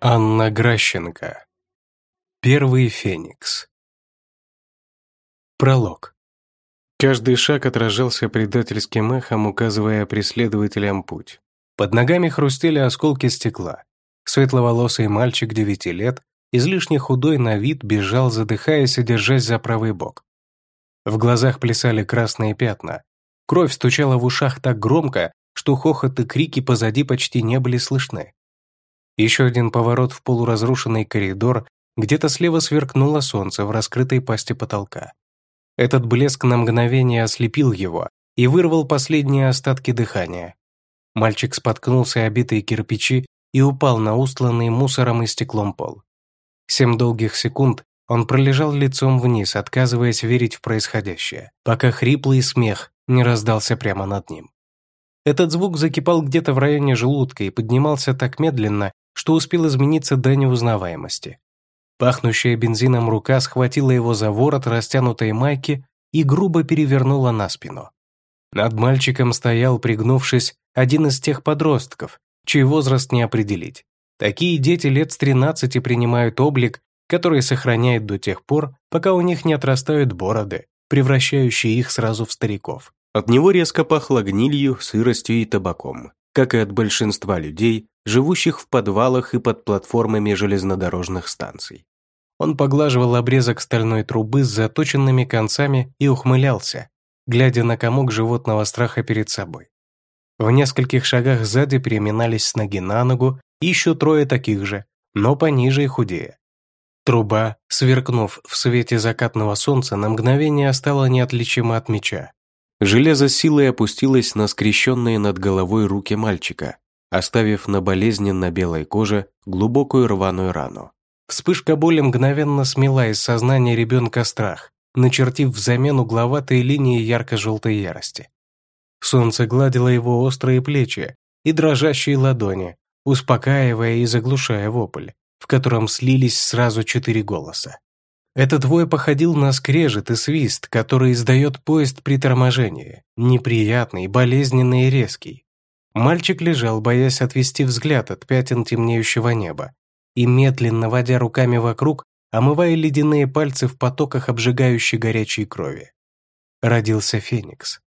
Анна Гращенко. Первый феникс. Пролог. Каждый шаг отражался предательским эхом, указывая преследователям путь. Под ногами хрустели осколки стекла. Светловолосый мальчик девяти лет, излишне худой на вид, бежал, задыхаясь и держась за правый бок. В глазах плясали красные пятна. Кровь стучала в ушах так громко, что хохот и крики позади почти не были слышны. Еще один поворот в полуразрушенный коридор, где-то слева сверкнуло солнце в раскрытой пасти потолка. Этот блеск на мгновение ослепил его и вырвал последние остатки дыхания. Мальчик споткнулся обитые кирпичи и упал на устланный мусором и стеклом пол. Семь долгих секунд он пролежал лицом вниз, отказываясь верить в происходящее, пока хриплый смех не раздался прямо над ним. Этот звук закипал где-то в районе желудка и поднимался так медленно, что успел измениться до неузнаваемости. Пахнущая бензином рука схватила его за ворот растянутой майки и грубо перевернула на спину. Над мальчиком стоял, пригнувшись, один из тех подростков, чей возраст не определить. Такие дети лет с 13 принимают облик, который сохраняет до тех пор, пока у них не отрастают бороды, превращающие их сразу в стариков. От него резко пахло гнилью, сыростью и табаком, как и от большинства людей, живущих в подвалах и под платформами железнодорожных станций. Он поглаживал обрезок стальной трубы с заточенными концами и ухмылялся, глядя на комок животного страха перед собой. В нескольких шагах сзади переминались с ноги на ногу еще трое таких же, но пониже и худее. Труба, сверкнув в свете закатного солнца, на мгновение стала неотличима от меча. Железо силой опустилось на скрещенные над головой руки мальчика, оставив на болезненно белой коже глубокую рваную рану. Вспышка боли мгновенно смела из сознания ребенка страх, начертив взамен угловатые линии ярко-желтой ярости. Солнце гладило его острые плечи и дрожащие ладони, успокаивая и заглушая вопль, в котором слились сразу четыре голоса. Этот вой походил на скрежет и свист, который издает поезд при торможении, неприятный, болезненный и резкий. Мальчик лежал, боясь отвести взгляд от пятен темнеющего неба, и медленно водя руками вокруг, омывая ледяные пальцы в потоках обжигающей горячей крови. Родился Феникс.